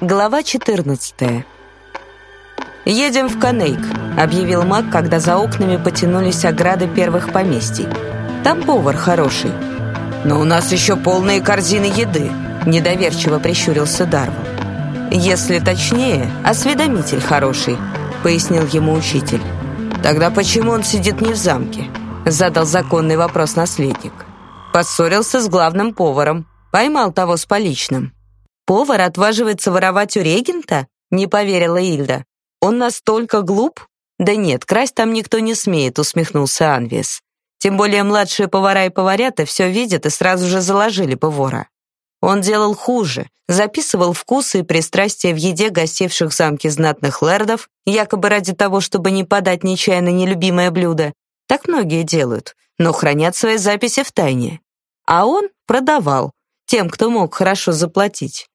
Глава 14. «Едем в Канейк», — объявил маг, когда за окнами потянулись ограды первых поместий. «Там повар хороший». «Но у нас еще полные корзины еды», — недоверчиво прищурился Дарвал. «Если точнее, осведомитель хороший», — пояснил ему учитель. «Тогда почему он сидит не в замке?» — задал законный вопрос наследник. Поссорился с главным поваром, поймал того с поличным. «Повар отваживается воровать у регента?» — не поверила Ильда. «Он настолько глуп?» «Да нет, красть там никто не смеет», — усмехнулся Анвис. «Тем более младшие повара и поварята все видят и сразу же заложили бы вора. Он делал хуже, записывал вкусы и пристрастия в еде гостивших в замке знатных лэрдов, якобы ради того, чтобы не подать нечаянно нелюбимое блюдо. Так многие делают, но хранят свои записи в тайне. А он продавал тем, кто мог хорошо заплатить.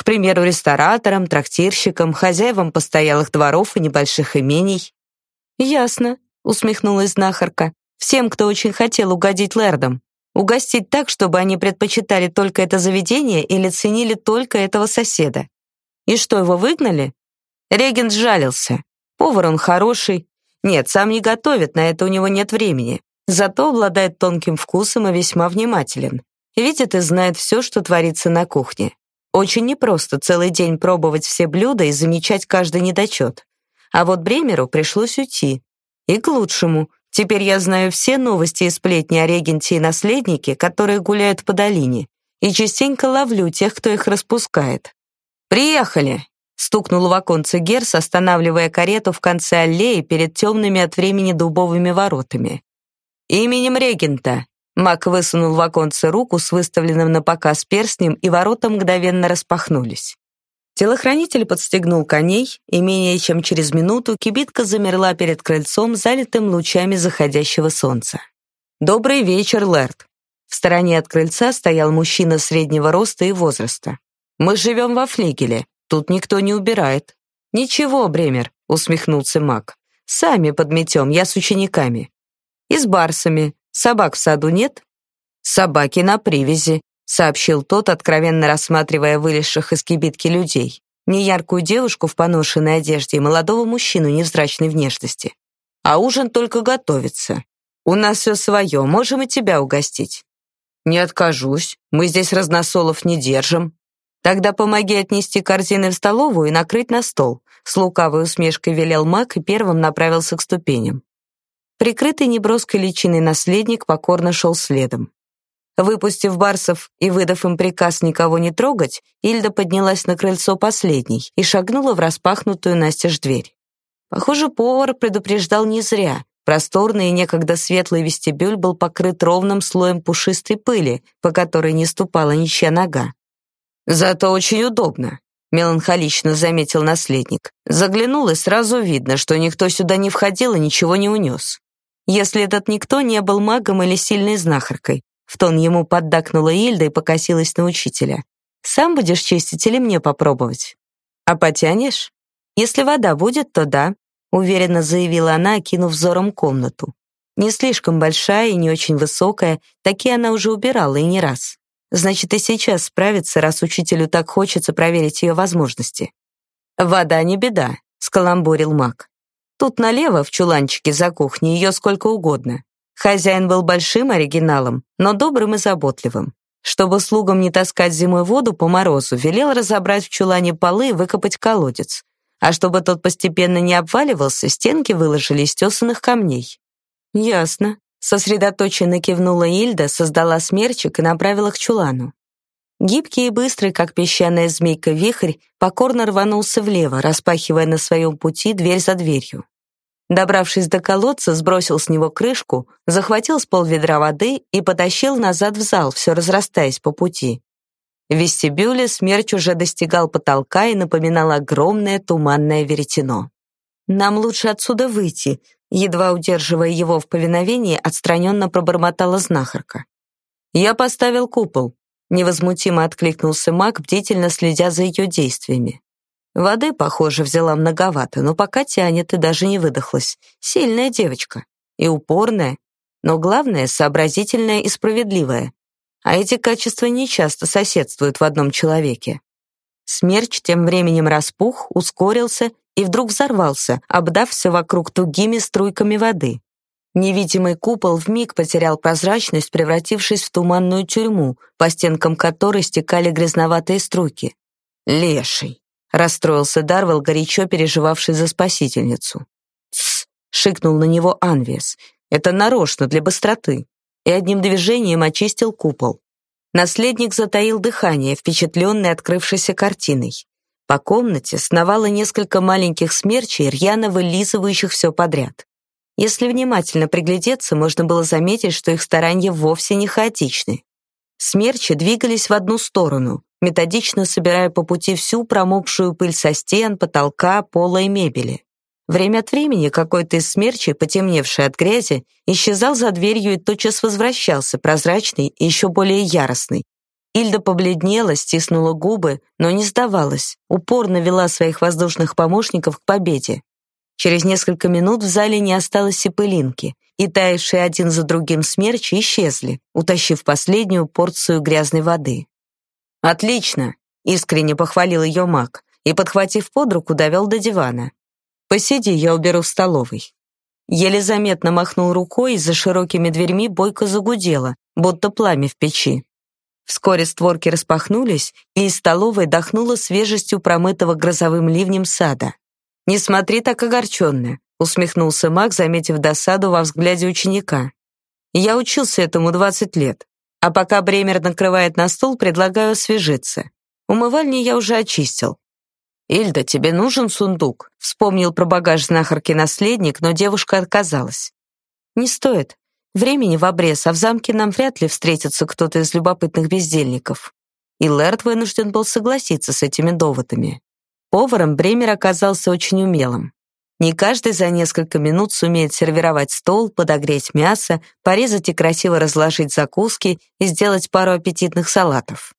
К примеру, рестораторам, трактирщикам, хозяевам постоялых дворов и небольших имений. «Ясно», — усмехнулась знахарка, «всем, кто очень хотел угодить лэрдам. Угостить так, чтобы они предпочитали только это заведение или ценили только этого соседа. И что, его выгнали? Регент жалился. Повар он хороший. Нет, сам не готовит, на это у него нет времени. Зато обладает тонким вкусом и весьма внимателен. Видит и знает все, что творится на кухне. Очень непросто целый день пробовать все блюда и замечать каждый недочет. А вот Бремеру пришлось уйти. И к лучшему. Теперь я знаю все новости и сплетни о регенте и наследнике, которые гуляют по долине, и частенько ловлю тех, кто их распускает. «Приехали!» — стукнул в оконце Герс, останавливая карету в конце аллеи перед темными от времени дубовыми воротами. «Именем регента!» Мак высунул в оконце руку с выставленным на показ перстнем, и ворота мгновенно распахнулись. Телохранитель подстегнул коней, и менее чем через минуту кибитка замерла перед крыльцом, залитым лучами заходящего солнца. «Добрый вечер, Лэрд!» В стороне от крыльца стоял мужчина среднего роста и возраста. «Мы живем во флигеле, тут никто не убирает». «Ничего, Бремер», — усмехнулся маг. «Сами подметем, я с учениками». «И с барсами. Собак в саду нет?» «Собаки на привязи сообщил тот, откровенно рассматривая вылезших из кибитки людей. Неяркую девушку в поношенной одежде и молодого мужчину невзрачной внешности. А ужин только готовится. У нас все свое, можем и тебя угостить. Не откажусь, мы здесь разносолов не держим. Тогда помоги отнести корзины в столовую и накрыть на стол. С лукавой усмешкой велел маг и первым направился к ступеням. Прикрытый неброской личиной наследник покорно шел следом. Выпустив барсов и выдав им приказ никого не трогать, Ильда поднялась на крыльцо последней и шагнула в распахнутую настежь дверь. Похоже, повар предупреждал не зря. Просторный и некогда светлый вестибюль был покрыт ровным слоем пушистой пыли, по которой не ступала ничья нога. «Зато очень удобно», — меланхолично заметил наследник. Заглянул, и сразу видно, что никто сюда не входил и ничего не унес. Если этот никто не был магом или сильной знахаркой, в тон ему поддакнула Ильда и покосилась на учителя. «Сам будешь чистить или мне попробовать?» «А потянешь?» «Если вода будет, то да», — уверенно заявила она, окинув взором комнату. Не слишком большая и не очень высокая, такие она уже убирала и не раз. Значит, и сейчас справится, раз учителю так хочется проверить ее возможности. «Вода не беда», — скаламбурил маг. «Тут налево, в чуланчике за кухней, ее сколько угодно. Хозяин был большим оригиналом, но добрым и заботливым. Чтобы слугам не таскать зимой воду по морозу, велел разобрать в чулане полы и выкопать колодец. А чтобы тот постепенно не обваливался, стенки выложили из тесанных камней. «Ясно», — сосредоточенно кивнула Ильда, создала смерчик и направила к чулану. Гибкий и быстрый, как песчаная змейка вихрь, покорно рванулся влево, распахивая на своем пути дверь за дверью. Добравшись до колодца, сбросил с него крышку, захватил с полведра воды и потащил назад в зал, все разрастаясь по пути. В вестибюле смерч уже достигал потолка и напоминал огромное туманное веретено. «Нам лучше отсюда выйти», едва удерживая его в повиновении, отстраненно пробормотала знахарка. «Я поставил купол», невозмутимо откликнулся маг, бдительно следя за ее действиями. Воды, похоже, взяла многовато, но пока тянет и даже не выдохлась. Сильная девочка. И упорная. Но главное, сообразительная и справедливая. А эти качества нечасто соседствуют в одном человеке. Смерч тем временем распух, ускорился и вдруг взорвался, обдав все вокруг тугими струйками воды. Невидимый купол вмиг потерял прозрачность, превратившись в туманную тюрьму, по стенкам которой стекали грязноватые струйки. «Леший!» — расстроился Дарвелл, горячо переживавший за спасительницу. «Тсс!» — шикнул на него Анвес. «Это нарочно, для быстроты!» И одним движением очистил купол. Наследник затаил дыхание, впечатленный открывшейся картиной. По комнате сновало несколько маленьких смерчей, рьяно вылизывающих все подряд. Если внимательно приглядеться, можно было заметить, что их старания вовсе не хаотичны. Смерчи двигались в одну сторону, методично собирая по пути всю промокшую пыль со стен, потолка, пола и мебели. Время от времени какой-то из смерчей, потемневший от грязи, исчезал за дверью и тотчас возвращался, прозрачный и еще более яростный. Ильда побледнела, стиснула губы, но не сдавалась, упорно вела своих воздушных помощников к победе. Через несколько минут в зале не осталось и пылинки, и таявшие один за другим смерчи исчезли, утащив последнюю порцию грязной воды. «Отлично!» — искренне похвалил ее маг и, подхватив под руку, довел до дивана. «Посиди, я уберу в столовой». Еле заметно махнул рукой, и за широкими дверьми бойко загудело, будто пламя в печи. Вскоре створки распахнулись, и из столовой дохнуло свежестью промытого грозовым ливнем сада. «Не смотри так огорченно», — усмехнулся Мак, заметив досаду во взгляде ученика. «Я учился этому 20 лет, а пока Бремер накрывает на стол, предлагаю освежиться. Умывальни я уже очистил». «Ильда, тебе нужен сундук?» — вспомнил про багаж знахарки наследник, но девушка отказалась. «Не стоит. Времени в обрез, а в замке нам вряд ли встретится кто-то из любопытных бездельников». И Лэрд вынужден был согласиться с этими доводами. Поваром Бремер оказался очень умелым. Не каждый за несколько минут сумеет сервировать стол, подогреть мясо, порезать и красиво разложить закуски и сделать пару аппетитных салатов.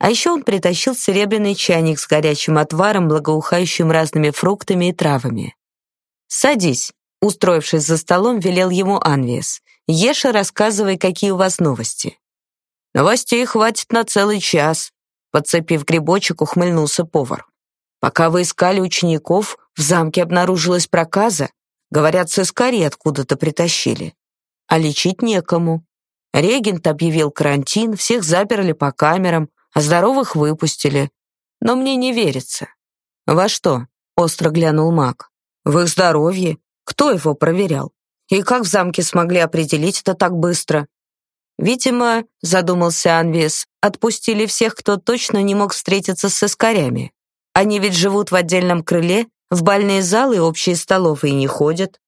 А еще он притащил серебряный чайник с горячим отваром, благоухающим разными фруктами и травами. «Садись», — устроившись за столом, велел ему Анвес. «Ешь и рассказывай, какие у вас новости». «Новостей хватит на целый час», — подцепив грибочек, ухмыльнулся повар. Пока вы искали учеников, в замке обнаружилась проказа. Говорят, сыскари откуда-то притащили. А лечить некому. Регент объявил карантин, всех заперли по камерам, а здоровых выпустили. Но мне не верится. Во что? Остро глянул маг. В их здоровье. Кто его проверял? И как в замке смогли определить это так быстро? Видимо, задумался Анвес, отпустили всех, кто точно не мог встретиться с сыскарями. Они ведь живут в отдельном крыле, в бальные залы общие столовые не ходят.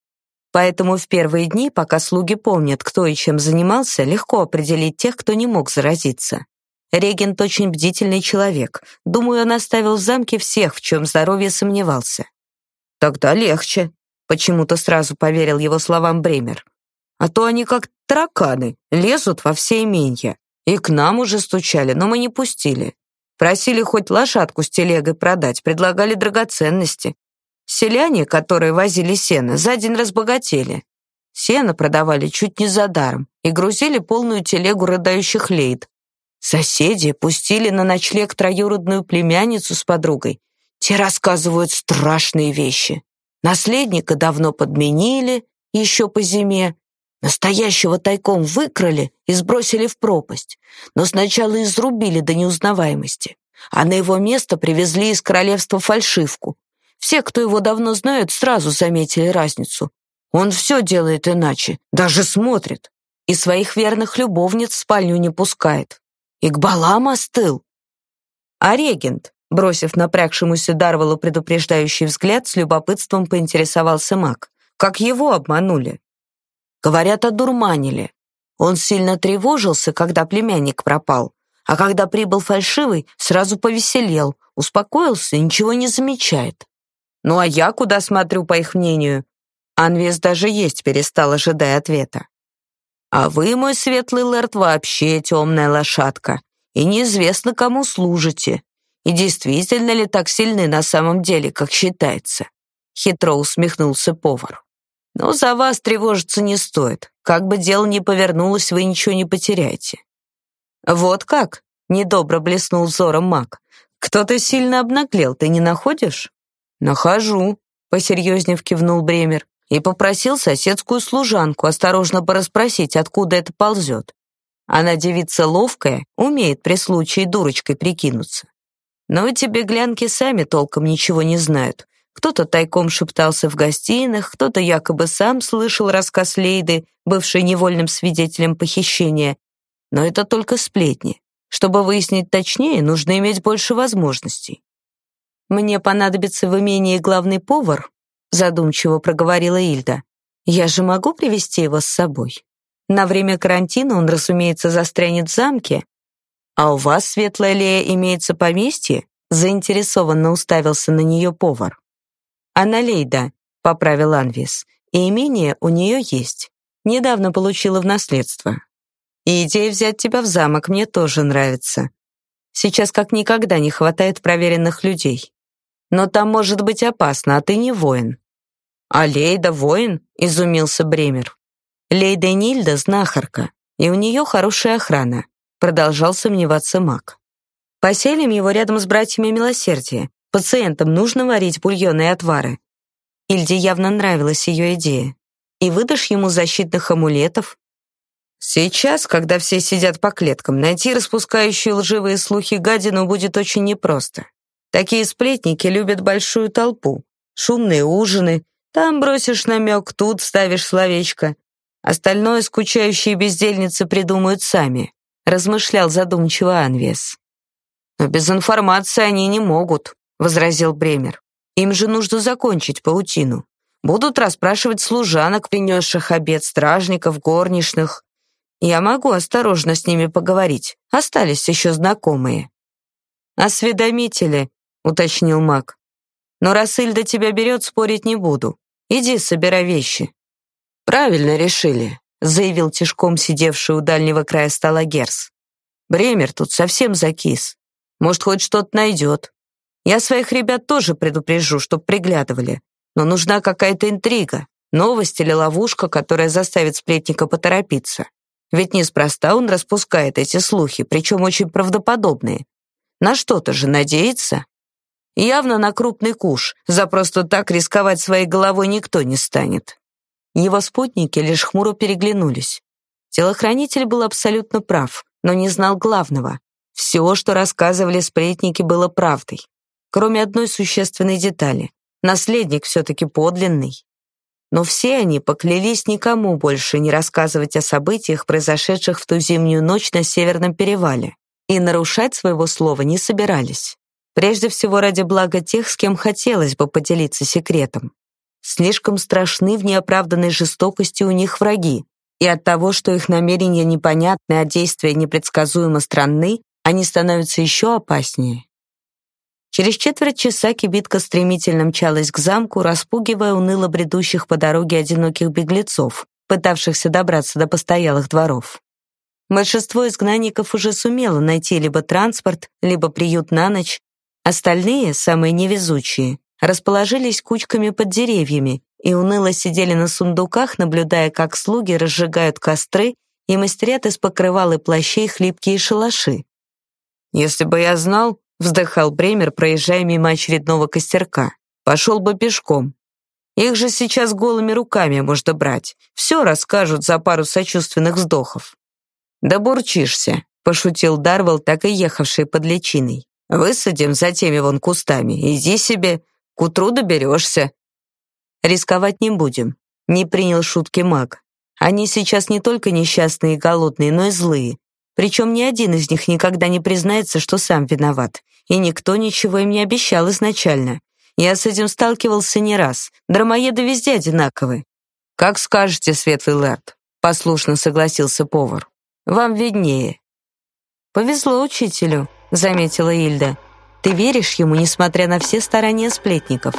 Поэтому в первые дни, пока слуги помнят, кто и чем занимался, легко определить тех, кто не мог заразиться. Регент очень бдительный человек. Думаю, он оставил в замке всех, в чем здоровье сомневался. Тогда легче, почему-то сразу поверил его словам Бремер. А то они как тараканы, лезут во все именья. И к нам уже стучали, но мы не пустили. Просили хоть лошадку с телегой продать, предлагали драгоценности. Селяне, которые возили сено, за день разбогатели. Сено продавали чуть не за даром и грузили полную телегу рыдающих лейд. Соседи пустили на ночлег троюродную племянницу с подругой. Те рассказывают страшные вещи. Наследника давно подменили, еще по зиме. Настоящего тайком выкрали и сбросили в пропасть, но сначала изрубили до неузнаваемости, а на его место привезли из королевства фальшивку. Все, кто его давно знают, сразу заметили разницу. Он все делает иначе, даже смотрит, и своих верных любовниц в спальню не пускает. И к балам остыл. А регент, бросив напрягшемуся Дарвелу предупреждающий взгляд, с любопытством поинтересовался маг. Как его обманули? Говорят, одурманили. Он сильно тревожился, когда племянник пропал, а когда прибыл фальшивый, сразу повеселел, успокоился и ничего не замечает. Ну а я куда смотрю, по их мнению? Анвес даже есть перестал, ожидая ответа. А вы, мой светлый лэрд, вообще темная лошадка, и неизвестно, кому служите. И действительно ли так сильны на самом деле, как считается? Хитро усмехнулся повар. Но за вас тревожиться не стоит. Как бы дело ни повернулось, вы ничего не потеряете. Вот как? Недобро блеснул взором маг. Кто-то сильно обнаглел, ты не находишь? Нахожу, посерьезнее кивнул Бремер и попросил соседскую служанку осторожно порасспросить, откуда это ползет. Она девица ловкая, умеет при случае дурочкой прикинуться. Но эти беглянки сами толком ничего не знают. Кто-то тайком шептался в гостиных, кто-то якобы сам слышал рассказ Лейды, бывшей невольным свидетелем похищения. Но это только сплетни. Чтобы выяснить точнее, нужно иметь больше возможностей. «Мне понадобится в имении главный повар», задумчиво проговорила Ильда. «Я же могу привести его с собой? На время карантина он, разумеется, застрянет в замке, «А у вас, Светлая Лея, имеется поместье?» заинтересованно уставился на нее повар. «Она Лейда», — поправил Анвис, «и имение у нее есть. Недавно получила в наследство. И идея взять тебя в замок мне тоже нравится. Сейчас как никогда не хватает проверенных людей. Но там может быть опасно, а ты не воин». «А Лейда воин?» — изумился Бремер. «Лейда Нильда — знахарка, и у нее хорошая охрана. Продолжал сомневаться маг. Поселим его рядом с братьями милосердия. Пациентам нужно варить бульоны и отвары. Ильде явно нравилась ее идея. И выдашь ему защитных амулетов? Сейчас, когда все сидят по клеткам, найти распускающие лживые слухи гадину будет очень непросто. Такие сплетники любят большую толпу, шумные ужины, там бросишь намек, тут ставишь словечко. Остальное скучающие бездельницы придумают сами размышлял задумчиво Анвес. «Но без информации они не могут», — возразил Бремер. «Им же нужно закончить паутину. Будут расспрашивать служанок, принесших обед, стражников, горничных. Я могу осторожно с ними поговорить. Остались еще знакомые». «Осведомители», — уточнил маг. «Но раз Ильда тебя берет, спорить не буду. Иди, собирай вещи». «Правильно решили заявил тишком сидевший у дальнего края стола Герс. Бремер тут совсем закис. Может, хоть что-то найдет. Я своих ребят тоже предупрежу, чтоб приглядывали. Но нужна какая-то интрига, новость или ловушка, которая заставит сплетника поторопиться. Ведь неспроста он распускает эти слухи, причем очень правдоподобные. На что-то же надеется. Явно на крупный куш. За просто так рисковать своей головой никто не станет. Его спутники лишь хмуро переглянулись. Телохранитель был абсолютно прав, но не знал главного. Все, что рассказывали сплетники, было правдой. Кроме одной существенной детали. Наследник все-таки подлинный. Но все они поклялись никому больше не рассказывать о событиях, произошедших в ту зимнюю ночь на Северном перевале, и нарушать своего слова не собирались. Прежде всего ради блага тех, с кем хотелось бы поделиться секретом. Слишком страшны в неоправданной жестокости у них враги, и от того, что их намерения непонятны, а действия непредсказуемо странны, они становятся еще опаснее. Через четверть часа кибитка стремительно мчалась к замку, распугивая уныло бредущих по дороге одиноких беглецов, пытавшихся добраться до постоялых дворов. Большинство изгнанников уже сумело найти либо транспорт, либо приют на ночь. Остальные, самые невезучие, расположились кучками под деревьями и уныло сидели на сундуках, наблюдая, как слуги разжигают костры и мастерят из покрывал и плащей хлипкие шалаши. «Если бы я знал», — вздыхал Бремер, проезжая мимо очередного костерка, «пошел бы пешком. Их же сейчас голыми руками можно брать. Все расскажут за пару сочувственных вздохов». «Да бурчишься», — пошутил Дарвал, так и ехавший под личиной. «Высадим за теми вон кустами. Иди себе, к утру доберешься». «Рисковать не будем», — не принял шутки маг. «Они сейчас не только несчастные и голодные, но и злые. Причем ни один из них никогда не признается, что сам виноват. И никто ничего им не обещал изначально. Я с этим сталкивался не раз. Драмоеды везде одинаковы». «Как скажете, светлый лэрд», — послушно согласился повар. «Вам виднее». «Повезло учителю», — заметила Ильда. Ты веришь ему, несмотря на все старания сплетников.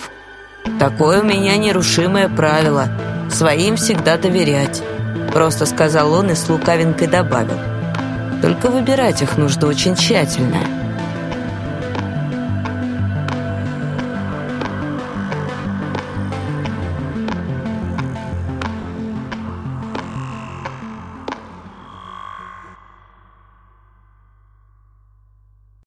Такое у меня нерушимое правило. Своим всегда доверять. Просто сказал он и с лукавинкой добавил. Только выбирать их нужно очень тщательно.